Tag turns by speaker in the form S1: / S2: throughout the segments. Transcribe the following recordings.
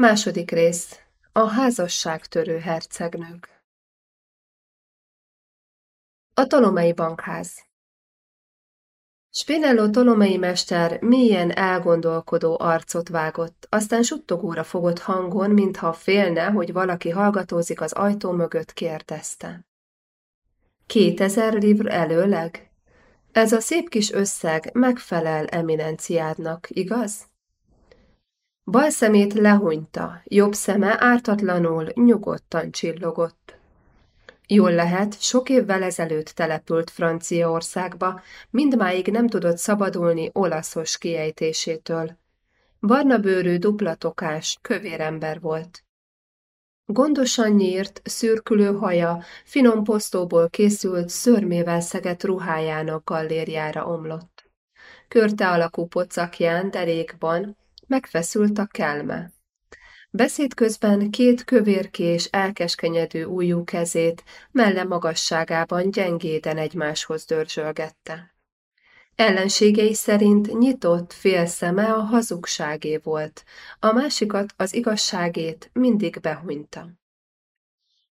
S1: Második rész. A házasságtörő hercegnők. A Tolomei Bankház Spinello Tolomei mester mélyen elgondolkodó arcot vágott, aztán suttogóra fogott hangon, mintha félne, hogy valaki hallgatózik az ajtó mögött, kérdezte. Kétezer livr előleg? Ez a szép kis összeg megfelel eminenciádnak, igaz? Bal szemét lehunyta, jobb szeme ártatlanul, nyugodtan csillogott. Jól lehet, sok évvel ezelőtt települt Franciaországba, mindmáig nem tudott szabadulni olaszos kiejtésétől. Barna bőrű, duplatokás, kövér ember volt. Gondosan nyírt, szürkülő haja, finom posztóból készült, szörmével szegett ruhájának gallérjára omlott. Körte alakú pocakján, derékban, megfeszült a kelme. Beszéd közben két kövérkés, elkeskenyedő újú kezét melle magasságában gyengéden egymáshoz dörzsölgette. Ellenségei szerint nyitott fél szeme a hazugságé volt, a másikat az igazságét mindig behunyta.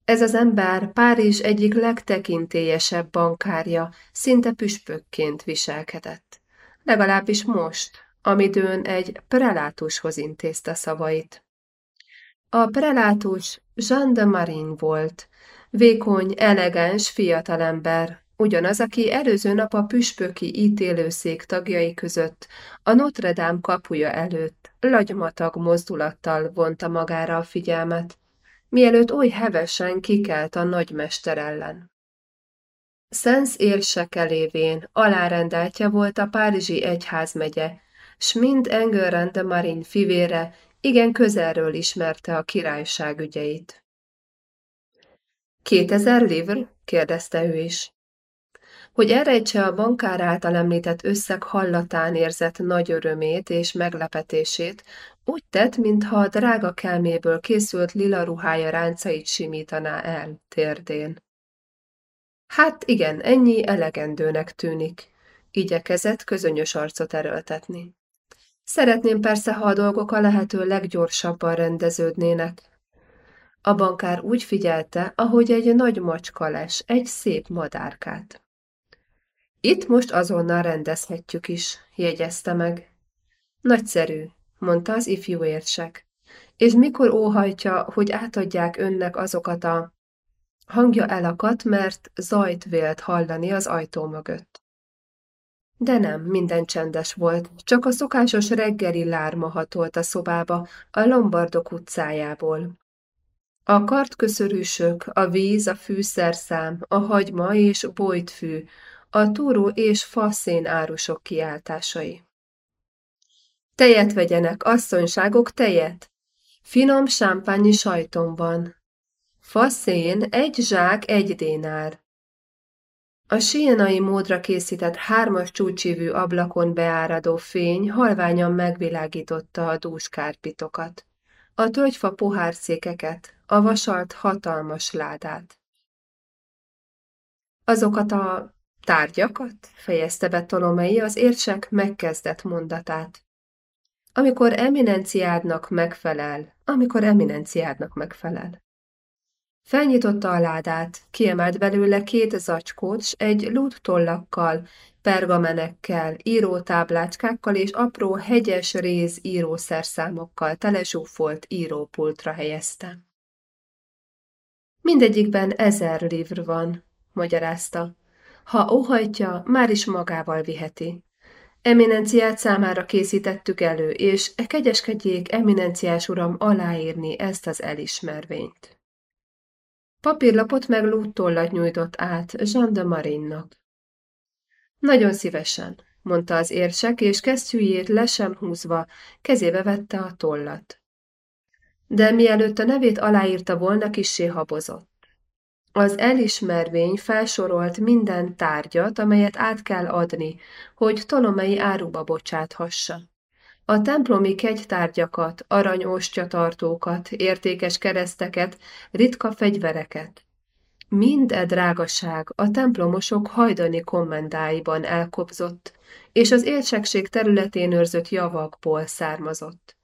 S1: Ez az ember Párizs egyik legtekintélyesebb bankárja, szinte püspökként viselkedett. Legalábbis most, amidőn egy prelátushoz intézte szavait. A prelátus Jean de Marin volt, vékony, elegáns fiatalember, ugyanaz, aki előző nap a püspöki ítélőszék tagjai között a Notre Dame kapuja előtt lagymatag mozdulattal vonta magára a figyelmet, mielőtt oly hevesen kikelt a nagymester ellen. Szensz érseke lévén alárendeltje volt a Párizsi Egyházmegye, s mind Engelrand de Marin fivére igen közelről ismerte a királyság ügyeit. Kétezer livr? kérdezte ő is. Hogy elrejtse a bankár által említett összeg hallatán érzett nagy örömét és meglepetését, úgy tett, mintha a drága kelméből készült lila ruhája ráncait simítaná el térdén. Hát igen, ennyi elegendőnek tűnik. Igyekezett közönyös arcot erőltetni. Szeretném persze, ha a dolgok a lehető leggyorsabban rendeződnének. A bankár úgy figyelte, ahogy egy nagy macska les egy szép madárkát. Itt most azonnal rendezhetjük is, jegyezte meg. Nagyszerű, mondta az ifjú érsek. És mikor óhajtja, hogy átadják önnek azokat a... Hangja elakadt, mert zajt vélt hallani az ajtó mögött. De nem, minden csendes volt, csak a szokásos reggeli lárma hatolt a szobába, a Lombardok utcájából. A kartköszörűsök, a víz, a fűszerszám, a hagyma és bojtfű, a túró és faszén árusok kiáltásai. Tejet vegyenek, asszonyságok, tejet! Finom sámpányi sajtom van. Faszén egy zsák egy dénár. A sienai módra készített hármas csúcsívű ablakon beáradó fény halványan megvilágította a dús kárpitokat, a tölgyfa pohárszékeket, a vasalt hatalmas ládát. Azokat a tárgyakat fejezte be Tolomei az értsek megkezdett mondatát. Amikor eminenciádnak megfelel, amikor eminenciádnak megfelel. Felnyitotta a ládát, kiemelt belőle két zacskót, s egy tollakkal, pergamenekkel, írótáblácskákkal és apró hegyes réz írószerszámokkal telezsúfolt írópultra helyezte. Mindegyikben ezer livr van, magyarázta. Ha óhajtja, már is magával viheti. Eminenciát számára készítettük elő, és kegyeskedjék, eminenciás uram, aláírni ezt az elismervényt. Papírlapot meg lúttollat nyújtott át Jean de Marinnak. Nagyon szívesen, mondta az érsek, és kesztyűjét le sem húzva, kezébe vette a tollat. De mielőtt a nevét aláírta volna, kissé habozott. Az elismervény felsorolt minden tárgyat, amelyet át kell adni, hogy Tolomei áruba bocsáthassa. A templomi kegytárgyakat, aranyostyatartókat, értékes kereszteket, ritka fegyvereket. Mind e drágaság a templomosok hajdani kommendáiban elkobzott, és az éltsegség területén őrzött javakból származott.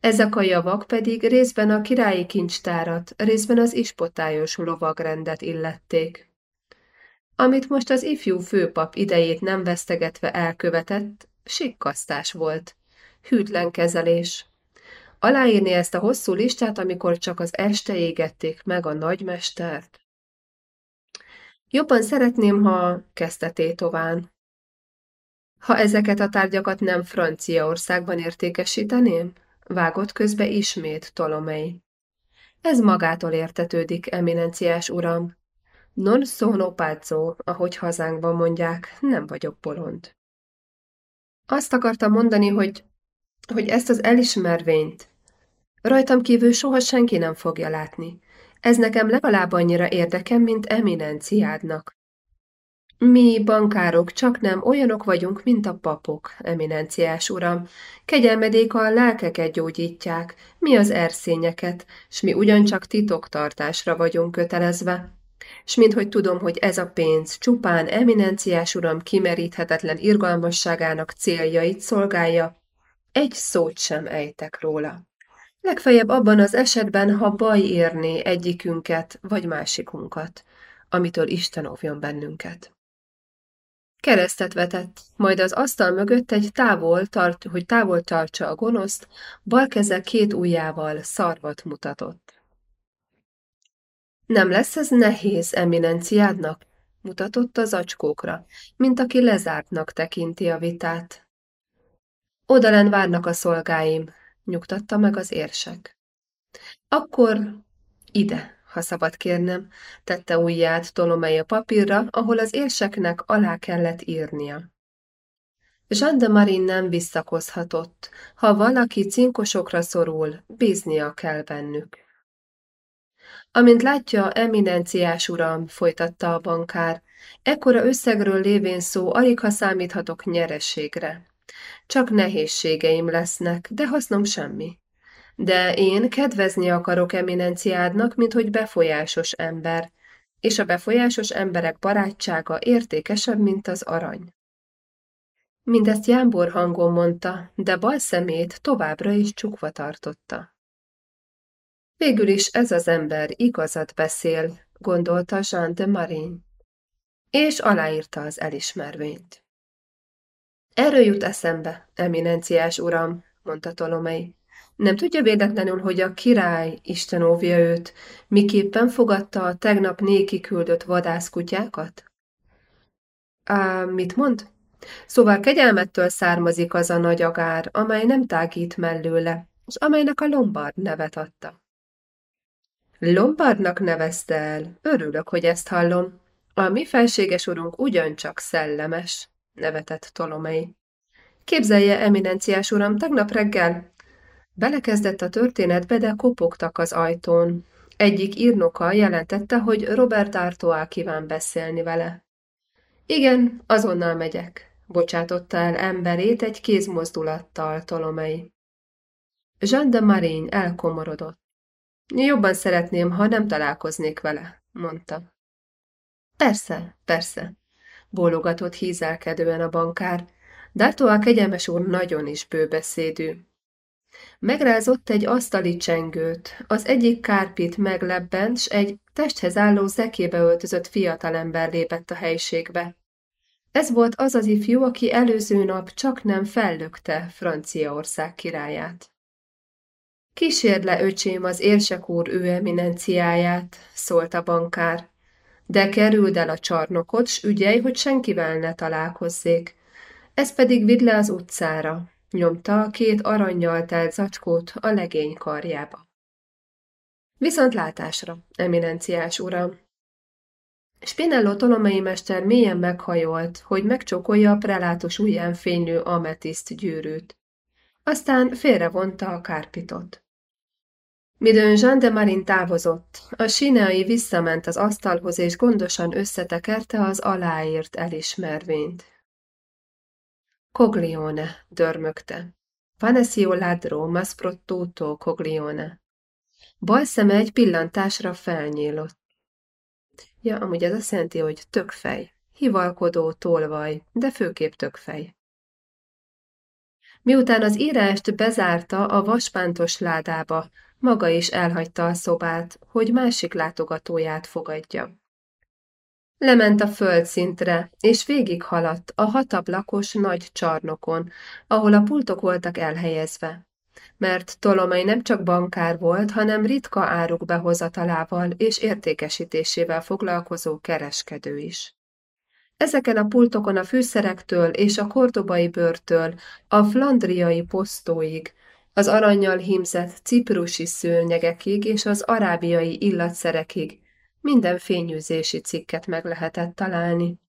S1: Ezek a javak pedig részben a királyi kincstárat, részben az ispotályos lovagrendet illették. Amit most az ifjú főpap idejét nem vesztegetve elkövetett, sikkasztás volt, hűtlen kezelés. Aláírni ezt a hosszú listát, amikor csak az este égették meg a nagymestert? Jobban szeretném, ha kezdte Tétován. Ha ezeket a tárgyakat nem Franciaországban értékesíteném? Vágott közbe ismét Tolomei. Ez magától értetődik, eminenciás uram. Non sono pazzo, ahogy hazánkban mondják, nem vagyok bolond. Azt akartam mondani, hogy, hogy ezt az elismervényt rajtam kívül soha senki nem fogja látni. Ez nekem legalább annyira érdekem, mint eminenciádnak. Mi, bankárok, csak nem olyanok vagyunk, mint a papok, eminenciás uram. Kegyelmedék a lelkeket gyógyítják, mi az erszényeket, s mi ugyancsak titoktartásra vagyunk kötelezve. S minthogy tudom, hogy ez a pénz csupán eminenciás uram kimeríthetetlen irgalmasságának céljait szolgálja, egy szót sem ejtek róla. Legfeljebb abban az esetben, ha baj érné egyikünket vagy másikunkat, amitől Isten óvjon bennünket. Keresztet vetett, majd az asztal mögött egy távol, tart, hogy távol tartsa a gonoszt, bal keze két ujjával szarvat mutatott. Nem lesz ez nehéz eminenciádnak? mutatott az acskókra, mint aki lezártnak tekinti a vitát. Odalen várnak a szolgáim, nyugtatta meg az érsek. Akkor ide, ha szabad kérnem, tette ujját Tolomei a papírra, ahol az érseknek alá kellett írnia. Jean de Marin nem visszakozhatott. Ha valaki cinkosokra szorul, bíznia kell bennük. Amint látja, eminenciás uram, folytatta a bankár, ekkora összegről lévén szó, alig ha számíthatok nyerességre. Csak nehézségeim lesznek, de hasznom semmi. De én kedvezni akarok eminenciádnak, mint hogy befolyásos ember, és a befolyásos emberek barátsága értékesebb, mint az arany. Mindezt jámbor hangon mondta, de bal szemét továbbra is csukva tartotta. Végül is ez az ember igazat beszél, gondolta Jean de Marin, és aláírta az elismervényt. Erről jut eszembe, eminenciás uram, mondta Tolomei. Nem tudja véletlenül, hogy a király, Isten óvja őt, miképpen fogadta a tegnap néki küldött vadászkutyákat? Á, mit mond? Szóval kegyelmettől származik az a nagy agár, amely nem tágít mellőle, és amelynek a Lombard nevet adta. Lombardnak nevezte el, örülök, hogy ezt hallom. A mi felséges urunk ugyancsak szellemes, nevetett Tolomei. Képzelje, eminenciás uram, tegnap reggel Belekezdett a történetbe, de kopogtak az ajtón. Egyik írnoka jelentette, hogy Robert Artois kíván beszélni vele. Igen, azonnal megyek, bocsátotta el emberét egy kézmozdulattal Tolomei. Jean de Marin elkomorodott. Jobban szeretném, ha nem találkoznék vele, mondta. Persze, persze, bólogatott hízelkedően a bankár. D'Artois kegyelmes úr nagyon is bőbeszédű. Megrázott egy asztali csengőt, az egyik kárpit meglebbent, s egy testhez álló zekébe öltözött fiatalember lépett a helységbe. Ez volt az az ifjú, aki előző nap csak nem fellökte Franciaország királyát. Kísérd le, öcsém, az érsek úr ő eminenciáját, szólt a bankár, de kerüld el a csarnokot, s ügyelj, hogy senkivel ne találkozzék. Ez pedig vidd le az utcára, nyomta a két aranyjal telt zacskót a legény karjába. Viszont látásra, eminenciás uram! Spinello tolomei mester mélyen meghajolt, hogy megcsokolja a prelátos ujján fénylő ametiszt gyűrűt. Aztán félrevonta a kárpitot. Midőn Jean de Marin távozott, a sineai visszament az asztalhoz és gondosan összetekerte az aláírt elismervényt. Coglione, dörmögte. Vanesio ladro, masprottuto, Coglione. Bal szeme egy pillantásra felnyílott. Ja, amúgy ez azt jelenti, hogy tökfej. Hivalkodó, tolvaj, de főképp tökfej. Miután az írást bezárta a vaspántos ládába, maga is elhagyta a szobát, hogy másik látogatóját fogadja. Lement a földszintre, és végighaladt a hatablakos nagy csarnokon, ahol a pultok voltak elhelyezve. Mert Tolomai nem csak bankár volt, hanem ritka áruk behozatalával és értékesítésével foglalkozó kereskedő is. Ezeken a pultokon a fűszerektől és a kordobai bőrtől a flandriai posztóig, az aranyjal hímzett ciprusi szőnyegekig és az arábiai illatszerekig minden fényűzési cikket meg lehetett találni.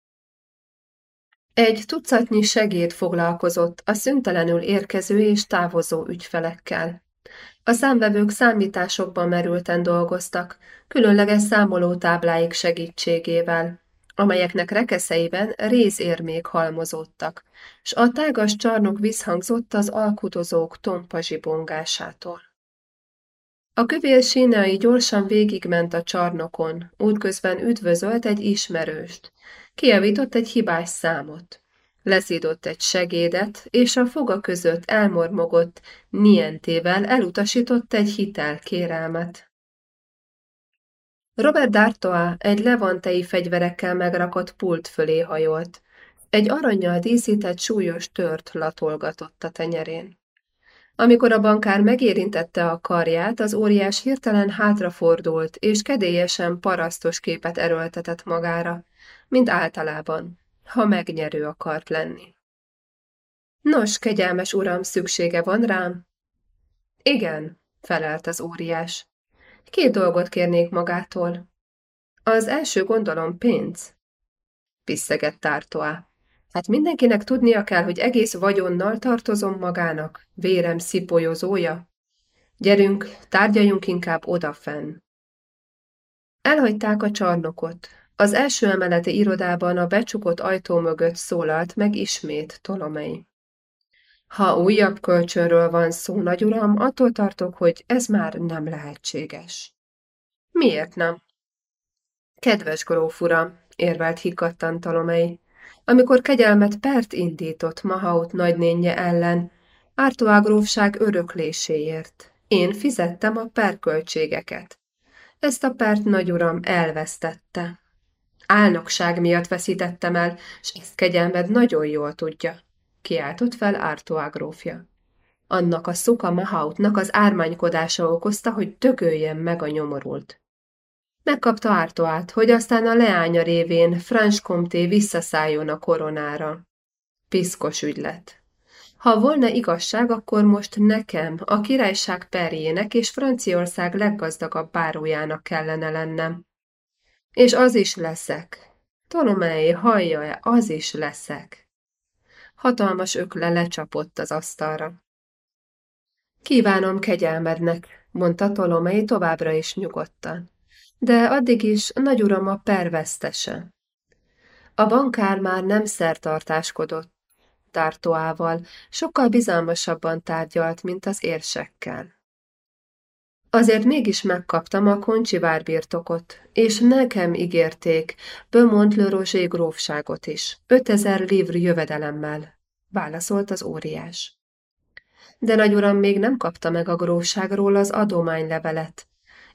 S1: Egy tucatnyi segéd foglalkozott a szüntelenül érkező és távozó ügyfelekkel. A számvevők számításokban merülten dolgoztak, különleges számolótábláik segítségével, amelyeknek rekeszeiben rézérmék halmozódtak, s a tágas csarnok visszhangzott az alkudozók tompa zsibongásától. A kövér sínai gyorsan végigment a csarnokon, útközben üdvözölt egy ismerőst. Kijavított egy hibás számot. Leszított egy segédet, és a foga között elmormogott nientével elutasított egy hitelkérelmet. Robert D'Artois egy levantei fegyverekkel megrakott pult fölé hajolt. Egy aranyjal díszített súlyos tört latolgatott a tenyerén. Amikor a bankár megérintette a karját, az óriás hirtelen hátrafordult, és kedélyesen parasztos képet erőltetett magára, mint általában, ha megnyerő akart lenni. Nos, kegyelmes uram, szüksége van rám? Igen, felelt az óriás. Két dolgot kérnék magától. Az első gondolom pénz. Piszegett Tártoá. Hát mindenkinek tudnia kell, hogy egész vagyonnal tartozom magának, vérem szipolyozója. Gyerünk, tárgyaljunk inkább odafenn. Elhagyták a csarnokot. Az első emeleti irodában a becsukott ajtó mögött szólalt meg ismét Tolomei. Ha újabb kölcsönről van szó, nagyuram, attól tartok, hogy ez már nem lehetséges. Miért nem? Kedves gróf uram, érvelt hikattan Talomei, amikor kegyelmet pert indított Mahaut nagynénye ellen, Ártoá grófság örökléséért. Én fizettem a perköltségeket. Ezt a pert nagyuram elvesztette. Álnokság miatt veszítettem el, s ezt kegyelmed nagyon jól tudja kiáltott fel Ártoá grófja. Annak a szuka Mahautnak az ármánykodása okozta, hogy tököljen meg a nyomorult. Megkapta Ártoát, hogy aztán a leánya révén Franz Comté visszaszálljon a koronára. Piszkos ügylet. Ha volna igazság, akkor most nekem, a királyság perjének és Franciaország leggazdagabb bárójának kellene lennem. És az is leszek. Tolomei, hallja-e, az is leszek. Hatalmas ökle lecsapott az asztalra. Kívánom kegyelmednek, mondta Tolomei továbbra is nyugodtan. De addig is nagy uram a pervesztese. A bankár már nem szertartáskodott Tártóával, sokkal bizalmasabban tárgyalt, mint az érsekkel. Azért mégis megkaptam a koncsi várbirtokot, és nekem ígérték Beaumont le grófságot is, 5000 livr jövedelemmel, válaszolt az óriás. De nagyuram még nem kapta meg a grófságról az adománylevelet,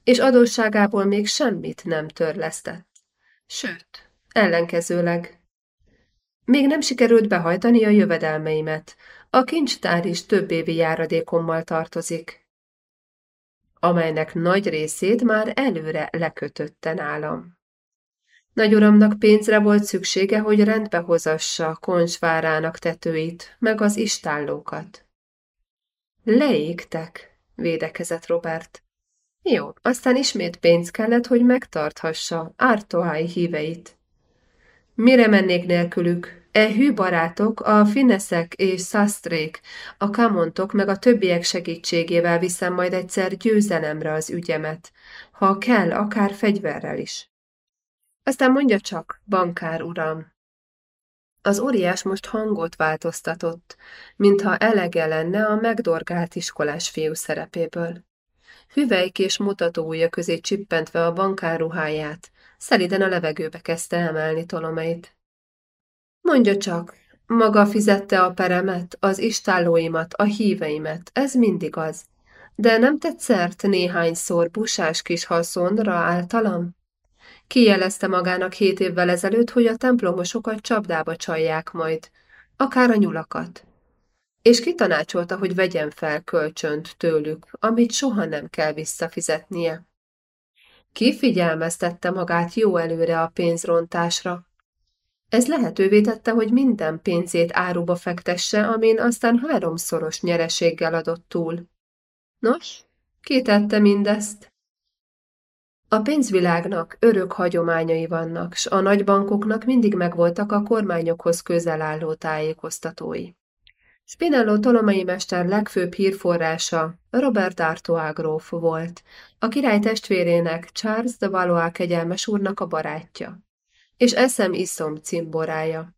S1: és adósságából még semmit nem törlesztett. Sőt, ellenkezőleg. Még nem sikerült behajtani a jövedelmeimet, a kincstár is több évi járadékommal tartozik, amelynek nagy részét már előre lekötötte nálam. Nagyuramnak pénzre volt szüksége, hogy rendbe hozassa Konsvárának tetőit, meg az istállókat. Leégtek, védekezett Robert. Jó, aztán ismét pénz kellett, hogy megtarthassa Ártohái híveit. Mire mennék nélkülük? E hű barátok, a fineszek és szasztrék, a kamontok meg a többiek segítségével viszem majd egyszer győzelemre az ügyemet, ha kell, akár fegyverrel is. Aztán mondja csak, bankár uram. Az óriás most hangot változtatott, mintha elege lenne a megdorgált iskolás fiú szerepéből. Hüvelyk és mutatója közé csippentve a bankár ruháját, szeliden a levegőbe kezdte emelni tolomait. Mondja csak, Maga fizette a peremet, az istállóimat, a híveimet, ez mindig az. De nem tetszert néhányszor busás kis haszonra általam? Kijelezte magának hét évvel ezelőtt, hogy a templomosokat csapdába csalják majd, akár a nyulakat. És kitanácsolta, hogy vegyen fel kölcsönt tőlük, amit soha nem kell visszafizetnie. Kifigyelmeztette magát jó előre a pénzrontásra. Ez lehetővé tette, hogy minden pénzét áruba fektesse, amin aztán háromszoros nyereséggel adott túl. Nos, ki tette mindezt? A pénzvilágnak örök hagyományai vannak, s a nagybankoknak mindig megvoltak a kormányokhoz közel álló tájékoztatói. Spinello tolomai mester legfőbb hírforrása Robert Artois gróf volt, a király testvérének Charles de Valois kegyelmes úrnak a barátja, és eszem iszom cimborája.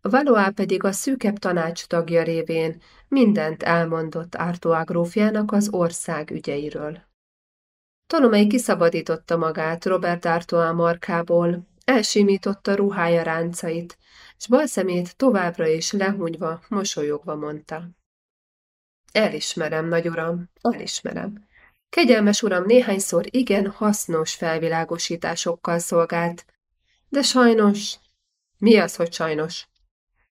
S1: Valois pedig a szűkebb tanács tagja révén mindent elmondott Artois grófjának az ország ügyeiről. Tolomei kiszabadította magát Robert Artois markából, elsimította ruhája ráncait, s bal szemét továbbra is lehúnyva, mosolyogva mondta. Elismerem, nagy uram, elismerem. Kegyelmes uram néhányszor igen hasznos felvilágosításokkal szolgált, de sajnos... Mi az, hogy sajnos?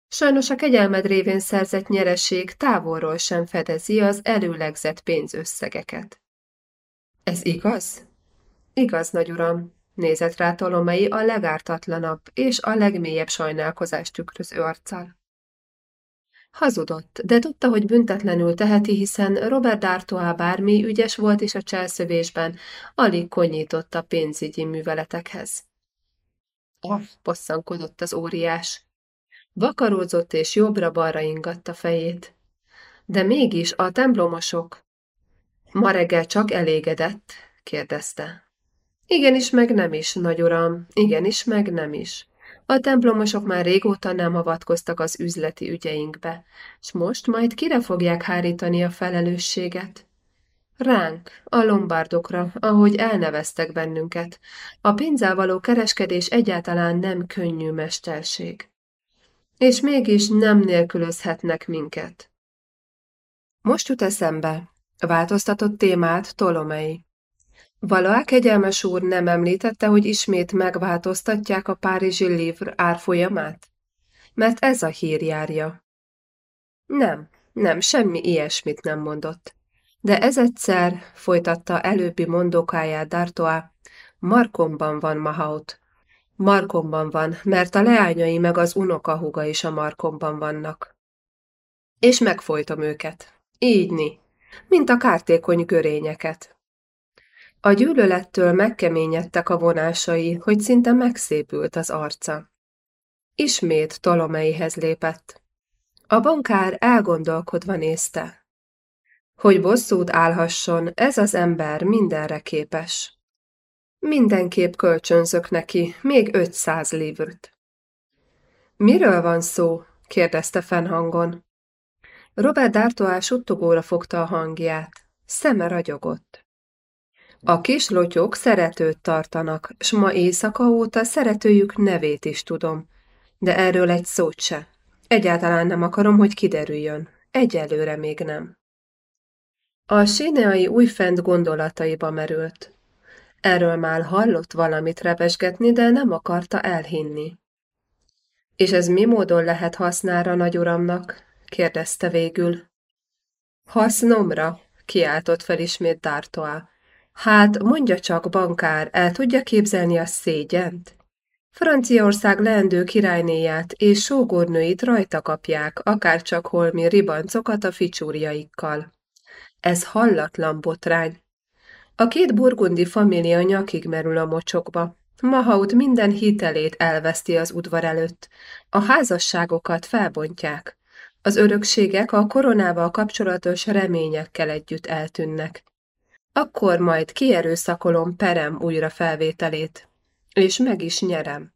S1: Sajnos a kegyelmed révén szerzett nyereség távolról sem fedezi az előlegzett pénzösszegeket. Ez igaz? Igaz, nagy uram, nézett rá Tolomei a legártatlanabb és a legmélyebb sajnálkozást tükröző arccal. Hazudott, de tudta, hogy büntetlenül teheti, hiszen Robert D'Artois bármi ügyes volt is a cselszövésben, alig konyított a pénzügyi műveletekhez. Ah, bosszankodott az óriás. Vakarózott és jobbra-balra ingatta fejét. De mégis a templomosok. Ma reggel csak elégedett? kérdezte. Igenis, meg nem is, nagy uram, igenis, meg nem is. A templomosok már régóta nem avatkoztak az üzleti ügyeinkbe, és most majd kire fogják hárítani a felelősséget? Ránk, a lombardokra, ahogy elneveztek bennünket. A pénzzel való kereskedés egyáltalán nem könnyű mesterség. És mégis nem nélkülözhetnek minket. Most jut eszembe, változtatott témát Tolomei. Valóá kegyelmes úr nem említette, hogy ismét megváltoztatják a Párizsi Livre árfolyamát? Mert ez a hír járja. Nem, nem, semmi ilyesmit nem mondott. De ez egyszer, folytatta előbbi mondókáját D'Artois, Markomban van Mahaut. Markomban van, mert a leányai meg az unokahuga is a Markomban vannak. És megfojtom őket. Ígyni, mint a kártékony görényeket. A gyűlölettől megkeményedtek a vonásai, hogy szinte megszépült az arca. Ismét Tolomeihez lépett. A bankár elgondolkodva nézte. Hogy bosszút állhasson, ez az ember mindenre képes. Mindenképp kölcsönzök neki, még ötszáz livrt. Miről van szó? kérdezte fennhangon. Robert D'Artois suttogóra fogta a hangját. Szeme ragyogott. A kis lotyok szeretőt tartanak, s ma éjszaka óta szeretőjük nevét is tudom. De erről egy szót se. Egyáltalán nem akarom, hogy kiderüljön. Egyelőre még nem. A séneai újfent gondolataiba merült. Erről már hallott valamit repesgetni, de nem akarta elhinni. És ez mi módon lehet hasznára, nagyuramnak? Kérdezte végül. Hasznomra, kiáltott fel ismét D'Artois. Hát, mondja csak, bankár, el tudja képzelni a szégyent? Franciaország leendő királynéját és sógornőit rajta kapják, akárcsak holmi ribancokat a ficsúrjaikkal. Ez hallatlan botrány. A két burgundi família nyakig merül a mocsokba. Mahaut minden hitelét elveszti az udvar előtt. A házasságokat felbontják. Az örökségek a koronával kapcsolatos reményekkel együtt eltűnnek. Akkor majd kierőszakolom perem újra felvételét, és meg is nyerem.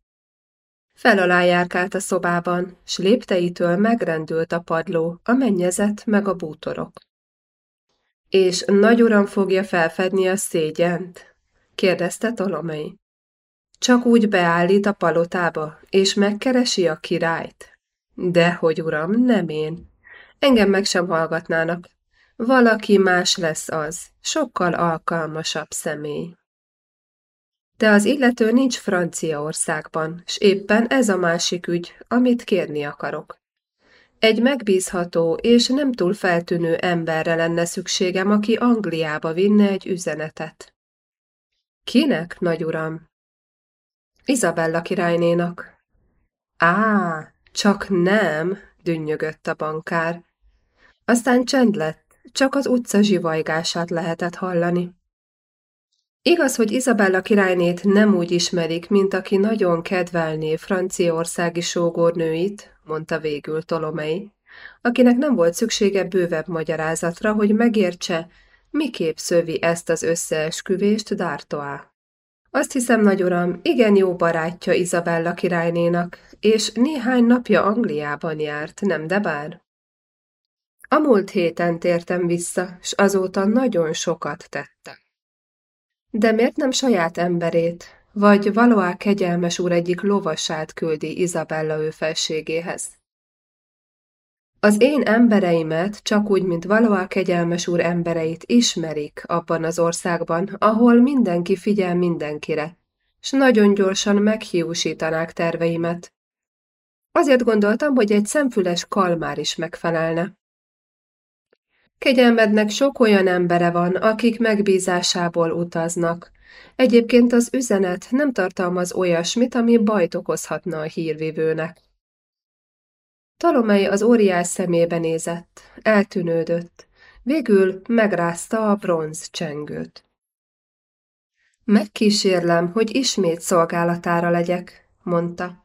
S1: Fel alá járkált a szobában, s lépteitől megrendült a padló, a mennyezet meg a bútorok. És nagy uram fogja felfedni a szégyent? kérdezte Tolomei. Csak úgy beállít a palotába, és megkeresi a királyt? Dehogy, uram, nem én. Engem meg sem hallgatnának. Valaki más lesz az, sokkal alkalmasabb személy. De az illető nincs Franciaországban, s éppen ez a másik ügy, amit kérni akarok. Egy megbízható és nem túl feltűnő emberre lenne szükségem, aki Angliába vinne egy üzenetet. Kinek, nagyuram? Izabella királynénak. Á, csak nem, dünnyögött a bankár. Aztán csend lett, csak az utca zsivajgását lehetett hallani. Igaz, hogy Izabella királynét nem úgy ismerik, mint aki nagyon kedvelné franciaországi sógornőit, mondta végül Tolomei, akinek nem volt szüksége bővebb magyarázatra, hogy megértse, miképp szövi ezt az összeesküvést D'Artois. Azt hiszem, nagy uram, igen jó barátja Izabella királynénak, és néhány napja Angliában járt, nem de bár? A múlt héten tértem vissza, s azóta nagyon sokat tettem. De miért nem saját emberét, vagy valóá kegyelmes úr egyik lovasát küldi Izabella ő felségéhez? Az én embereimet, csak úgy, mint valóá kegyelmes úr embereit ismerik abban az országban, ahol mindenki figyel mindenkire, s nagyon gyorsan meghiúsítanák terveimet. Azért gondoltam, hogy egy szemfüles kalmár is megfelelne. Kegyelmednek sok olyan embere van, akik megbízásából utaznak. Egyébként az üzenet nem tartalmaz olyasmit, ami bajt okozhatna a hírvivőnek. Talomei az óriás szemébe nézett, eltűnődött, végül megrázta a bronz csengőt. Megkísérlem, hogy ismét szolgálatára legyek, mondta.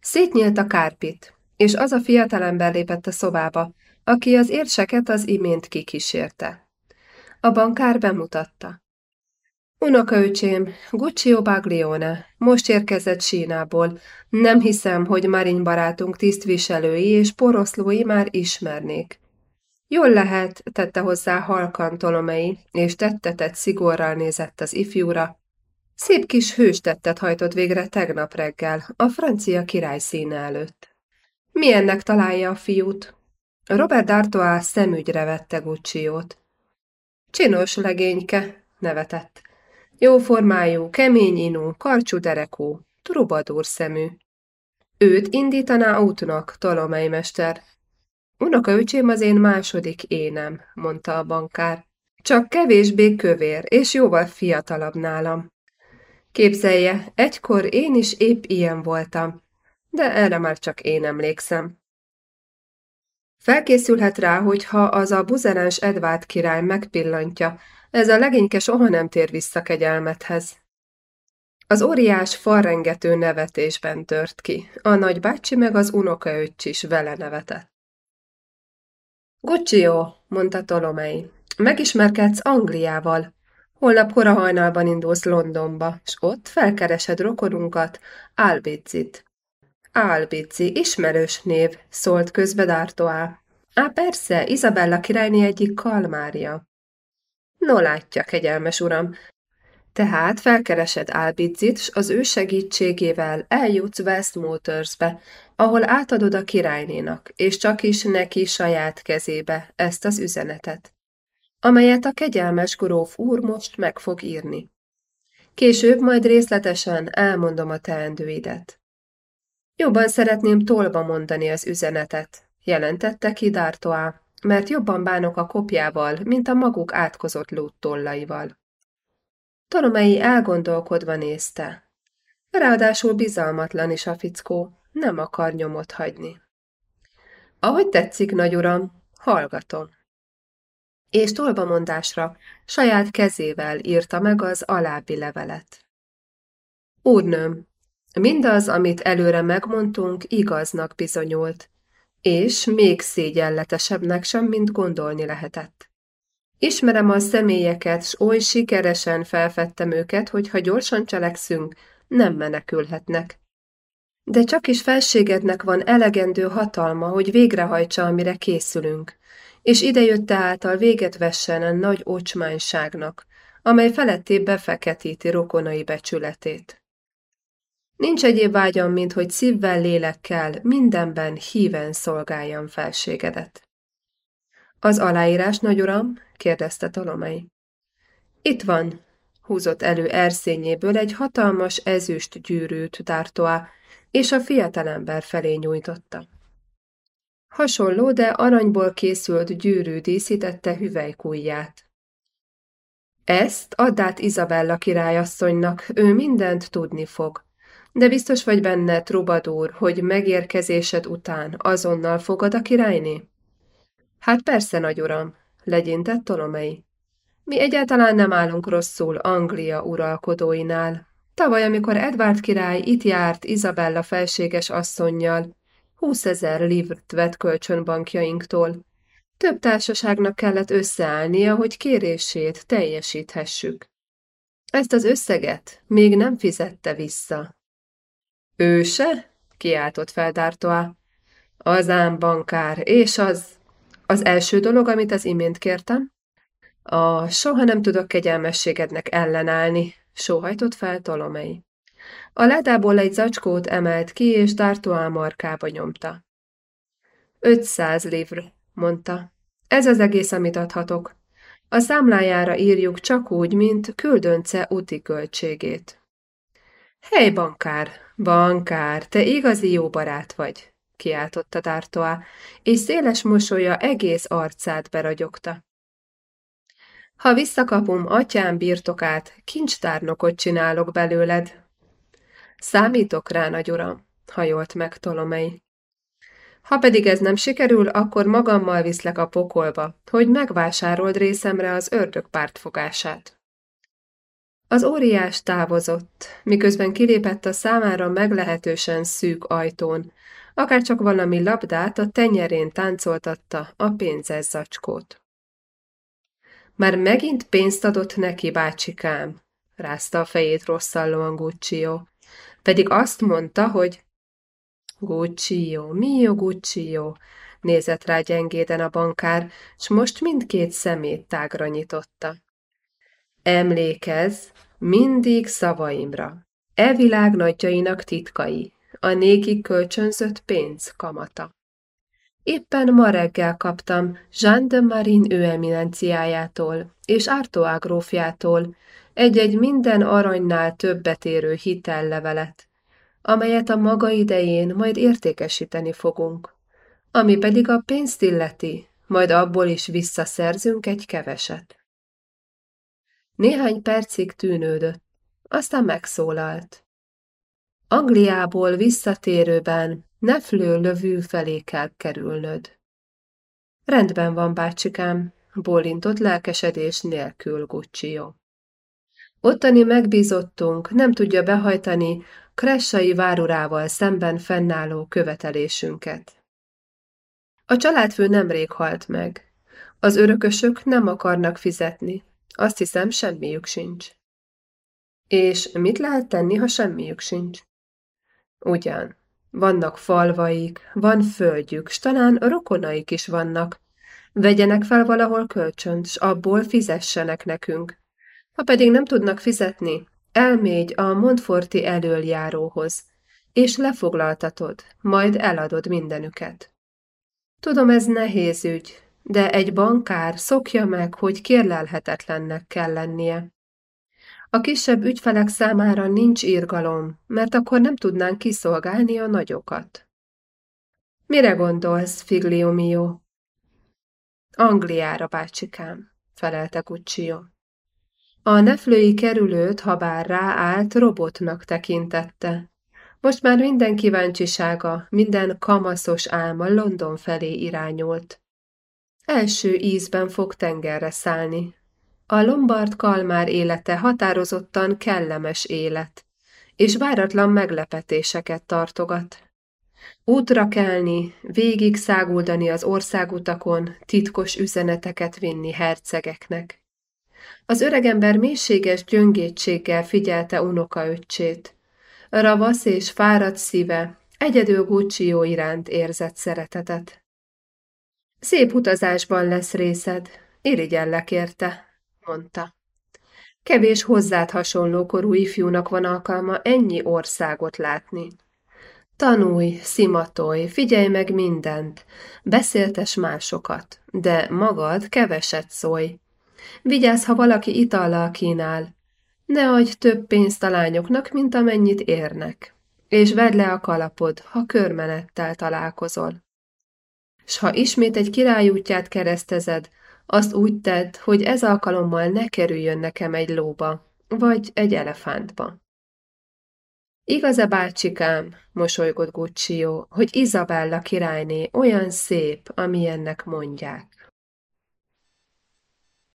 S1: Szétnyílt a kárpit, és az a fiatalember lépett a szobába, aki az érseket az imént kikísérte. A bankár bemutatta. Unokaöcsém, Guccio Baglione, most érkezett Sínából. Nem hiszem, hogy Marin barátunk tisztviselői és poroszlói már ismernék. Jól lehet, tette hozzá halkan Tolomei, és tettetett szigorral nézett az ifjúra. Szép kis hőstettet hajtott végre tegnap reggel, a francia király színe előtt. Milyennek találja a fiút? Robert D'Artois szemügyre vette Gucciót. Csinos legényke, nevetett. Jó formájú, kemény inú, karcsú derekú, trubadúr szemű. Őt indítaná útnak, Tolomei mester. Unoka öcsém az én második énem, mondta a bankár. Csak kevésbé kövér, és jóval fiatalabb nálam. Képzelje, egykor én is épp ilyen voltam, de erre már csak én emlékszem. Felkészülhet rá, hogy ha az a buzeráns Edvárd király megpillantja, ez a legényke soha nem tér vissza kegyelmethez. Az óriás falrengető nevetésben tört ki, a nagybácsi meg az unokaöccs is vele nevetett. Guccio, mondta Tolomei, megismerkedsz Angliával. Holnap kora hajnalban indulsz Londonba, s ott felkeresed rokonunkat, Albizzit. Albizzi, ismerős név, szólt közbe D'Artois. Á, persze, Izabella királyné egyik kalmária. No látja, kegyelmes uram. Tehát felkeresed Albizzit, s az ő segítségével eljutsz Westmotorsbe, ahol átadod a királynénak, és csak is neki saját kezébe ezt az üzenetet, amelyet a kegyelmes gróf úr most meg fog írni. Később majd részletesen elmondom a teendőidet. Jobban szeretném tolba mondani az üzenetet, jelentette ki D'Artois, mert jobban bánok a kopjával, mint a maguk átkozott lúttollaival. Tolomei elgondolkodva nézte. Ráadásul bizalmatlan is a fickó, nem akar nyomot hagyni. Ahogy tetszik, nagy uram, hallgatom. És tolbamondásra saját kezével írta meg az alábbi levelet. Úrnőm, mindaz, amit előre megmondtunk, igaznak bizonyult, és még szégyenletesebbnek sem, mint gondolni lehetett. Ismerem a személyeket, s oly sikeresen felfedtem őket, hogy ha gyorsan cselekszünk, nem menekülhetnek. De csak is felségednek van elegendő hatalma, hogy végrehajtsa, amire készülünk, és idejött által véget vessen a nagy ocsmányságnak, amely feletté befeketíti rokonai becsületét. Nincs egyéb vágyam, mint hogy szívvel, lélekkel, mindenben híven szolgáljam felségedet. Az aláírás, nagy uram? kérdezte Tolomei. Itt van, húzott elő erszényéből egy hatalmas ezüst gyűrűt D'Artois, és a fiatalember felé nyújtotta. Hasonló, de aranyból készült gyűrű díszítette hüvelykújját. Ezt add át Izabella királyasszonynak, ő mindent tudni fog. De biztos vagy benne, Trubadúr, hogy megérkezésed után azonnal fogad a királyni? Hát persze, nagy uram, legyintett Tolomei. Mi egyáltalán nem állunk rosszul Anglia uralkodóinál. Tavaly, amikor Edward király itt járt Izabella felséges asszonnyal, húszezer livrt vett kölcsön bankjainktól. Több társaságnak kellett összeállnia, hogy kérését teljesíthessük. Ezt az összeget még nem fizette vissza. Ő se? kiáltott fel D'Artois. Az ám bankár, és az... Az első dolog, amit az imént kértem? A soha nem tudok kegyelmességednek ellenállni, sóhajtott fel Tolomei. A ládából egy zacskót emelt ki, és D'Artois markába nyomta. Ötszáz livr, mondta. Ez az egész, amit adhatok. A számlájára írjuk csak úgy, mint küldönce úti költségét. Hely, bankár, bankár, te igazi jó barát vagy, kiáltotta D'Artois, és széles mosolya egész arcát beragyogta. Ha visszakapom atyám birtokát, kincstárnokot csinálok belőled. Számítok rá, nagy uram, hajolt meg Tolomei. Ha pedig ez nem sikerül, akkor magammal viszlek a pokolba, hogy megvásárold részemre az ördög pártfogását. Az óriás távozott, miközben kilépett a számára meglehetősen szűk ajtón, akár csak valami labdát a tenyerén táncoltatta a pénzes zacskót. Már megint pénzt adott neki, bácsikám, rázta a fejét rosszallóan Guccio. Pedig azt mondta, hogy Guccio, mio Guccio, nézett rá gyengéden a bankár, s most mindkét szemét tágra nyitotta. Emlékezz, mindig szavaimra. E világ nagyjainak titkai, a néki kölcsönzött pénz kamata. Éppen ma reggel kaptam Jean de Marin ő eminenciájától és Artois grófjától egy-egy minden aranynál többet érő hitellevelet, amelyet a maga idején majd értékesíteni fogunk, ami pedig a pénzt illeti, majd abból is visszaszerzünk egy keveset. Néhány percig tűnődött, aztán megszólalt. Angliából visszatérőben Neflő lövű felé kell kerülnöd. Rendben van, bácsikám, bólintott lelkesedés nélkül Guccio. Ottani megbízottunk, nem tudja behajtani kressai várurával szemben fennálló követelésünket. A családfő nemrég halt meg. Az örökösök nem akarnak fizetni. Azt hiszem, semmiük sincs. És mit lehet tenni, ha semmiük sincs? Ugyan, vannak falvaik, van földjük, s talán rokonaik is vannak. Vegyenek fel valahol kölcsönt, s abból fizessenek nekünk. Ha pedig nem tudnak fizetni, elmégy a Montforti elöljáróhoz, és lefoglaltatod, majd eladod mindenüket. Tudom, ez nehéz ügy, de egy bankár szokja meg, hogy kérlelhetetlennek kell lennie. A kisebb ügyfelek számára nincs írgalom, mert akkor nem tudnánk kiszolgálni a nagyokat. Mire gondolsz, Figlio mio? Angliára, bácsikám, felelte Guccio. A neflői kerülőt, ha bár ráállt, robotnak tekintette. Most már minden kíváncsisága, minden kamaszos álma London felé irányult. Első ízben fog tengerre szállni, a Lombard Kalmár élete határozottan kellemes élet, és váratlan meglepetéseket tartogat. Útra kelni, végig száguldani az országutakon, titkos üzeneteket vinni hercegeknek. Az öregember mélységes gyöngétséggel figyelte unokaöccsét. Ravasz és fáradt szíve egyedül Guccio iránt érzett szeretetet. Szép utazásban lesz részed, irigyellek érte, mondta. Kevés hozzád hasonló korú ifjúnak van alkalma ennyi országot látni. Tanulj, szimatolj, figyelj meg mindent, beszéltes másokat, de magad keveset szólj. Vigyázz, ha valaki itallal kínál. Ne adj több pénzt a lányoknak, mint amennyit érnek. És vedd le a kalapod, ha körmenettel találkozol. S ha ismét egy király útját keresztezed, azt úgy tedd, hogy ez alkalommal ne kerüljön nekem egy lóba, vagy egy elefántba. Igaz-e, bácsikám, mosolygott Guccio, hogy Izabella királyné olyan szép, amilyennek mondják?